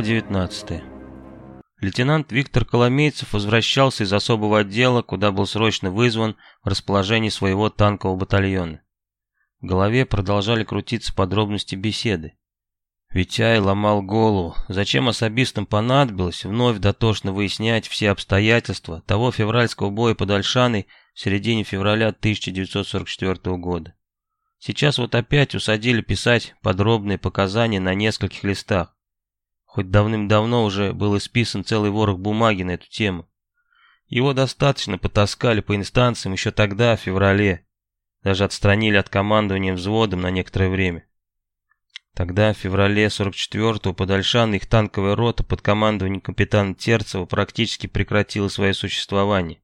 Глава 19. Лейтенант Виктор Коломейцев возвращался из особого отдела, куда был срочно вызван в расположении своего танкового батальона. В голове продолжали крутиться подробности беседы. Витяй ломал голову, зачем особистам понадобилось вновь дотошно выяснять все обстоятельства того февральского боя под Ольшаной в середине февраля 1944 года. Сейчас вот опять усадили писать подробные показания на нескольких листах хоть давным-давно уже был исписан целый ворох бумаги на эту тему. Его достаточно потаскали по инстанциям еще тогда, в феврале. Даже отстранили от командования взводом на некоторое время. Тогда, в феврале 44-го, под Ольшан их танковая рота под командованием капитана Терцева практически прекратила свое существование.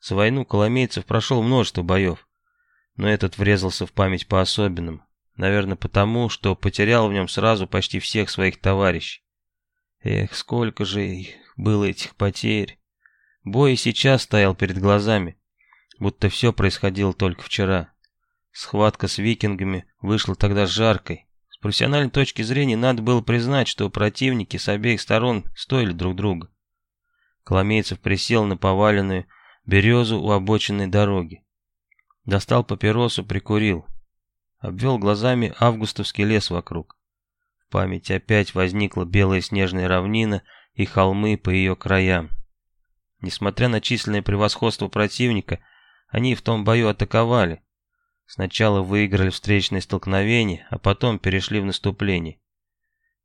За войну Коломейцев прошел множество боев, но этот врезался в память по-особенному. Наверное, потому, что потерял в нем сразу почти всех своих товарищей. Эх, сколько же их было этих потерь. Бой сейчас стоял перед глазами, будто все происходило только вчера. Схватка с викингами вышла тогда жаркой. С профессиональной точки зрения надо было признать, что противники с обеих сторон стоили друг друга. Коломейцев присел на поваленную березу у обочинной дороги. Достал папиросу, прикурил обвел глазами августовский лес вокруг. В памяти опять возникла белая снежная равнина и холмы по ее краям. Несмотря на численное превосходство противника, они в том бою атаковали. Сначала выиграли встречное столкновение, а потом перешли в наступление.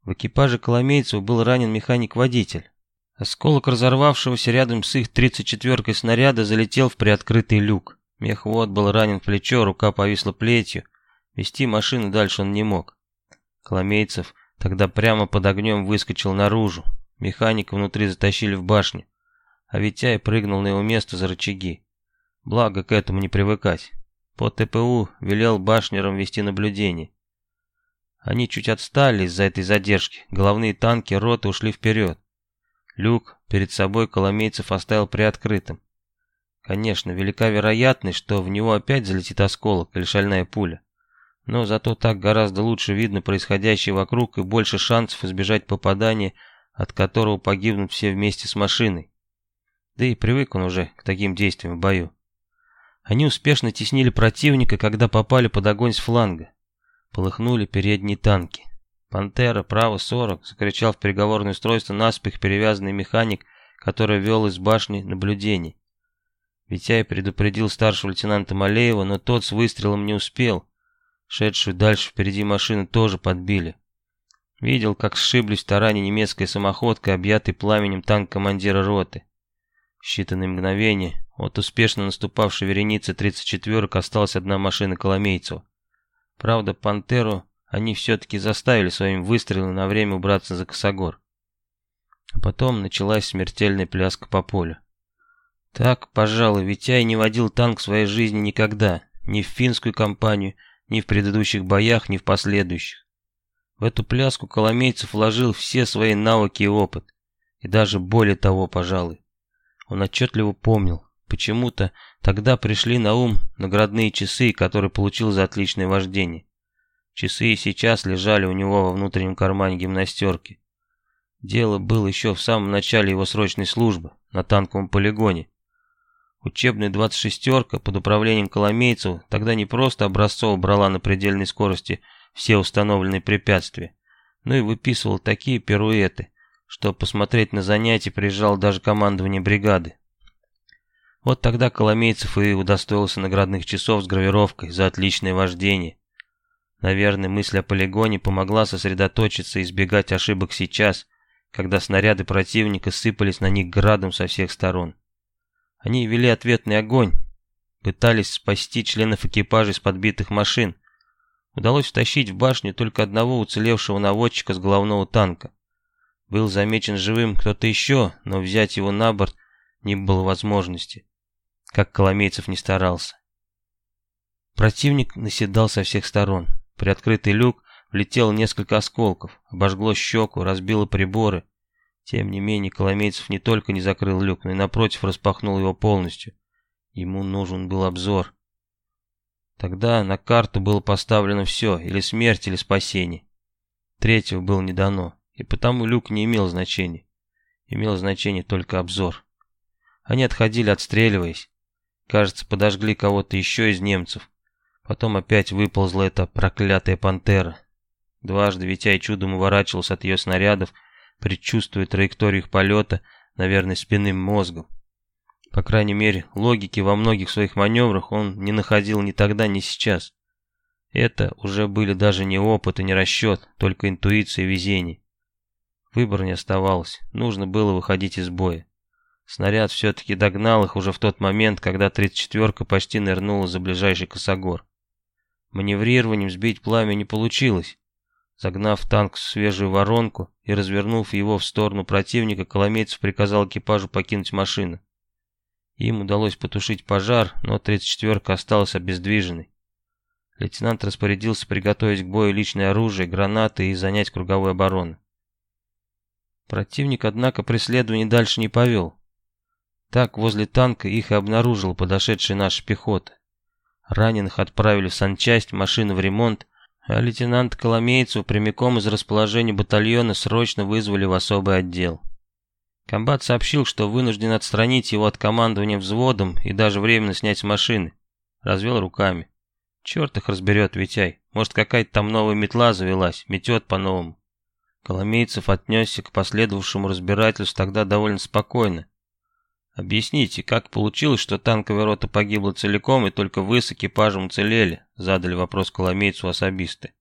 В экипаже Коломейцев был ранен механик-водитель. Осколок разорвавшегося рядом с их 34-кой снаряда залетел в приоткрытый люк. Мехвод был ранен в плечо, рука повисла плетью. Вести машину дальше он не мог. Коломейцев тогда прямо под огнем выскочил наружу. Механика внутри затащили в башню. А Витяй прыгнул на его место за рычаги. Благо к этому не привыкать. По ТПУ велел башнерам вести наблюдение. Они чуть отстали из-за этой задержки. Головные танки роты ушли вперед. Люк перед собой Коломейцев оставил приоткрытым. Конечно, велика вероятность, что в него опять залетит осколок или шальная пуля. Но зато так гораздо лучше видно происходящее вокруг и больше шансов избежать попадания, от которого погибнут все вместе с машиной. Да и привык он уже к таким действиям в бою. Они успешно теснили противника, когда попали под огонь с фланга. Полыхнули передние танки. «Пантера, право 40!» — закричал в переговорное устройство наспех перевязанный механик, который вел из башни наблюдений. Витяй предупредил старшего лейтенанта Малеева, но тот с выстрелом не успел. Шедшую дальше впереди машины тоже подбили. Видел, как сшиблись в таране немецкая самоходка, объятый пламенем танк командира роты. В считанные мгновения от успешно наступавшей вереницы 34-ок осталась одна машина Коломейцева. Правда, «Пантеру» они все-таки заставили своим выстрелом на время убраться за косогор. А потом началась смертельная пляска по полю. Так, пожалуй, Витяй не водил танк в своей жизни никогда, ни в финскую кампанию, ни в предыдущих боях, ни в последующих. В эту пляску Коломейцев вложил все свои навыки и опыт, и даже более того, пожалуй. Он отчетливо помнил, почему-то тогда пришли на ум наградные часы, которые получил за отличное вождение. Часы и сейчас лежали у него во внутреннем кармане гимнастерки. Дело было еще в самом начале его срочной службы, на танковом полигоне, Учебная 26-ка под управлением Коломейцева тогда не просто образцово брала на предельной скорости все установленные препятствия, но и выписывал такие пируэты, что посмотреть на занятия приезжал даже командование бригады. Вот тогда Коломейцев и удостоился наградных часов с гравировкой за отличное вождение. Наверное, мысль о полигоне помогла сосредоточиться и избегать ошибок сейчас, когда снаряды противника сыпались на них градом со всех сторон. Они вели ответный огонь, пытались спасти членов экипажа из подбитых машин. Удалось втащить в башню только одного уцелевшего наводчика с головного танка. Был замечен живым кто-то еще, но взять его на борт не было возможности, как Коломейцев не старался. Противник наседал со всех сторон. При открытый люк влетело несколько осколков, обожгло щеку, разбило приборы. Тем не менее, Коломейцев не только не закрыл люк, но и напротив распахнул его полностью. Ему нужен был обзор. Тогда на карту было поставлено все, или смерть, или спасение. Третьего было не дано, и потому люк не имел значения. Имел значение только обзор. Они отходили, отстреливаясь. Кажется, подожгли кого-то еще из немцев. Потом опять выползла эта проклятая пантера. Дважды Витяй чудом уворачивался от ее снарядов, предчувствуя траекторию их полета, наверное, спинным мозгом. По крайней мере, логики во многих своих маневрах он не находил ни тогда, ни сейчас. Это уже были даже не опыт и не расчет, только интуиция и везение. Выбора не оставалось, нужно было выходить из боя. Снаряд все-таки догнал их уже в тот момент, когда 34-ка почти нырнула за ближайший косогор. Маневрированием сбить пламя не получилось. Загнав танк в свежую воронку и развернув его в сторону противника, Коломейцев приказал экипажу покинуть машину. Им удалось потушить пожар, но 34-ка осталась обездвиженной. Лейтенант распорядился приготовить к бою личное оружие, гранаты и занять круговую оборону. Противник, однако, преследование дальше не повел. Так возле танка их и обнаружила подошедшая наша пехота. Раненых отправили в санчасть, машину в ремонт, а лейтенант Коломейцев прямиком из расположения батальона срочно вызвали в особый отдел. Комбат сообщил, что вынужден отстранить его от командования взводом и даже временно снять с машины. Развел руками. Черт их разберет, Витяй. Может, какая-то там новая метла завелась, метет по-новому. Коломейцев отнесся к последовавшему разбирательству тогда довольно спокойно. «Объясните, как получилось, что танковая рота погибла целиком и только вы с экипажем уцелели?» Задали вопрос коломейцу особисты.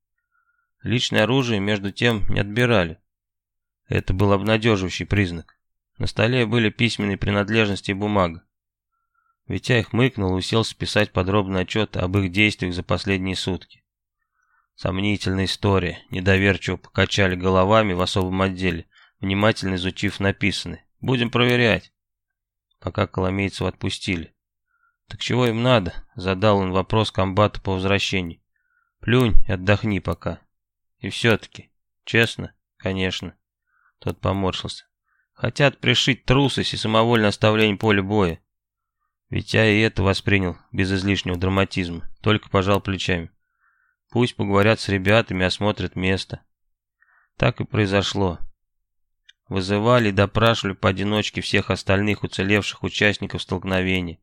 Личное оружие, между тем, не отбирали. Это был обнадеживающий признак. На столе были письменные принадлежности и бумага. Витя их мыкнул и уселся писать подробный отчет об их действиях за последние сутки. Сомнительная история, недоверчиво покачали головами в особом отделе, внимательно изучив написанное. Будем проверять пока Коломейцева отпустили. «Так чего им надо?» — задал он вопрос комбату по возвращении. «Плюнь и отдохни пока». «И все-таки. Честно?» «Конечно». Тот поморщился. «Хотят пришить трусость и самовольное оставление поля боя». Витя и это воспринял без излишнего драматизма, только пожал плечами. Пусть поговорят с ребятами, осмотрят место. Так и произошло. Вызывали и допрашивали поодиночке всех остальных уцелевших участников столкновения.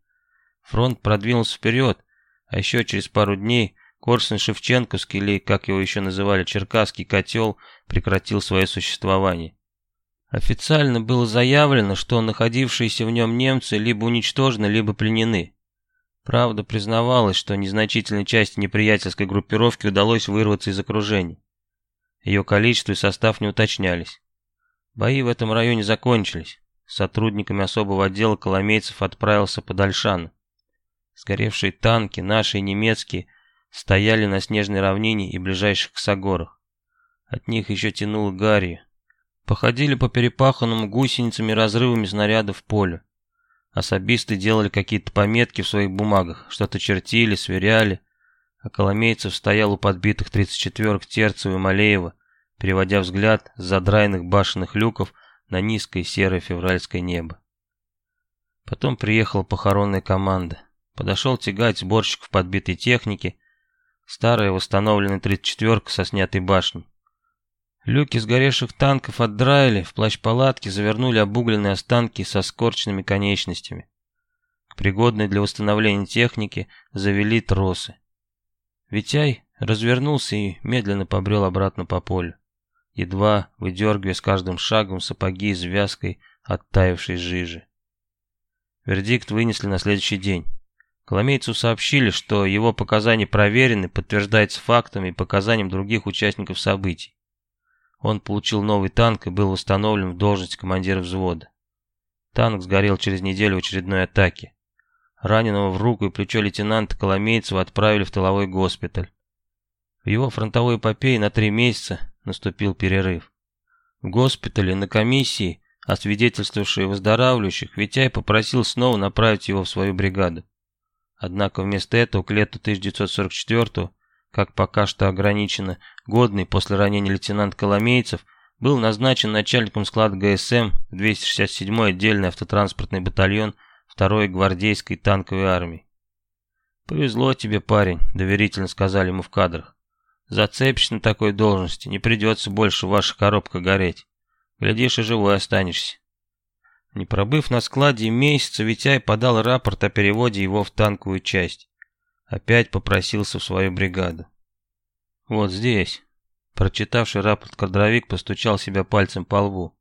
Фронт продвинулся вперед, а еще через пару дней Корсун-Шевченковский, или, как его еще называли, Черкасский котел, прекратил свое существование. Официально было заявлено, что находившиеся в нем немцы либо уничтожены, либо пленены. Правда, признавалось, что незначительной части неприятельской группировки удалось вырваться из окружения. Ее количество и состав не уточнялись. Бои в этом районе закончились. С сотрудниками особого отдела Коломейцев отправился под Альшан. Сгоревшие танки, наши и немецкие, стояли на снежной равнине и ближайших косогорах. От них еще тянуло гарью. Походили по перепаханному гусеницами разрывами снарядов полю. Особисты делали какие-то пометки в своих бумагах, что-то чертили, сверяли, а Коломейцев стоял у подбитых 34-ок Терцева и Малеева, переводя взгляд с задраенных башенных люков на низкое серое февральское небо. Потом приехала похоронная команда. Подошел тягать сборщиков подбитой техники, старая восстановленная 34-ка со снятой башней. Люки сгоревших танков отдраили, в плащ-палатки завернули обугленные останки со скорченными конечностями. К пригодной для восстановления техники завели тросы. Витяй развернулся и медленно побрел обратно по полю едва выдергивая с каждым шагом сапоги с вязкой оттаившей жижи. Вердикт вынесли на следующий день. Коломейцу сообщили, что его показания проверены, подтверждаются фактами и показаниям других участников событий. Он получил новый танк и был восстановлен в должность командира взвода. Танк сгорел через неделю в очередной атаке. Раненого в руку и плечо лейтенанта Коломейцева отправили в тыловой госпиталь. В его фронтовой эпопее на три месяца наступил перерыв. В госпитале на комиссии, освидетельствовавшей выздоравливающих, Витяй попросил снова направить его в свою бригаду. Однако вместо этого к лету 1944 как пока что ограниченно годный после ранения лейтенант Коломейцев, был назначен начальником склада ГСМ 267-й отдельный автотранспортный батальон 2-й гвардейской танковой армии. «Повезло тебе, парень», — доверительно сказали ему в кадрах. Зацепишь на такой должности, не придется больше в ваших коробках гореть. Глядишь, и живой останешься. Не пробыв на складе месяца, Витяй подал рапорт о переводе его в танковую часть. Опять попросился в свою бригаду. Вот здесь. Прочитавший рапорт кадровик постучал себя пальцем по лбу.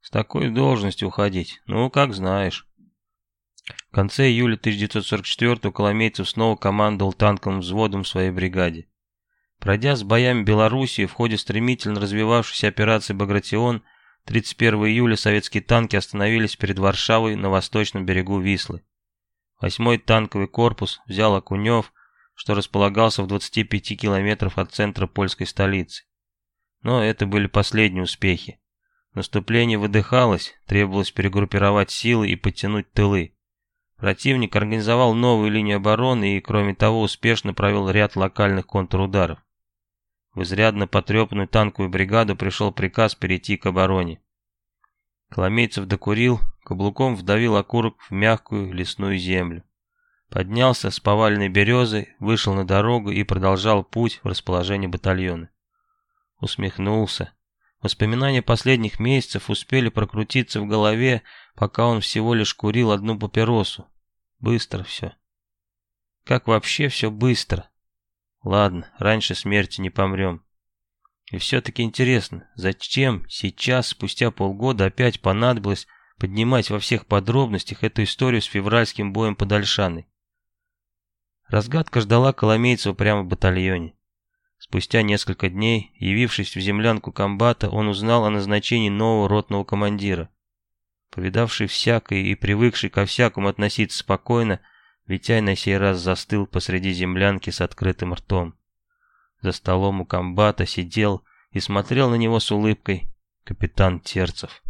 С такой должностью уходить, ну, как знаешь. В конце июля 1944 Коломейцев снова командовал танковым взводом в своей бригаде. Пройдя с боями Белоруссии в ходе стремительно развивавшейся операции «Багратион», 31 июля советские танки остановились перед Варшавой на восточном берегу Вислы. Восьмой танковый корпус взял Окунев, что располагался в 25 километрах от центра польской столицы. Но это были последние успехи. Наступление выдыхалось, требовалось перегруппировать силы и подтянуть тылы. Противник организовал новую линию обороны и, кроме того, успешно провел ряд локальных контрударов. В изрядно потрепанную танковую бригаду пришел приказ перейти к обороне. Коломейцев докурил, каблуком вдавил окурок в мягкую лесную землю. Поднялся с поваленной березы, вышел на дорогу и продолжал путь в расположение батальона. Усмехнулся. Воспоминания последних месяцев успели прокрутиться в голове, пока он всего лишь курил одну папиросу. Быстро все. Как вообще все быстро? Ладно, раньше смерти не помрем. И все-таки интересно, зачем сейчас, спустя полгода, опять понадобилось поднимать во всех подробностях эту историю с февральским боем под Ольшаной? Разгадка ждала Коломейцева прямо в батальоне. Спустя несколько дней, явившись в землянку комбата, он узнал о назначении нового ротного командира. Повидавший всякое и привыкший ко всякому относиться спокойно, Витяй на сей раз застыл посреди землянки с открытым ртом. За столом у комбата сидел и смотрел на него с улыбкой капитан Терцев.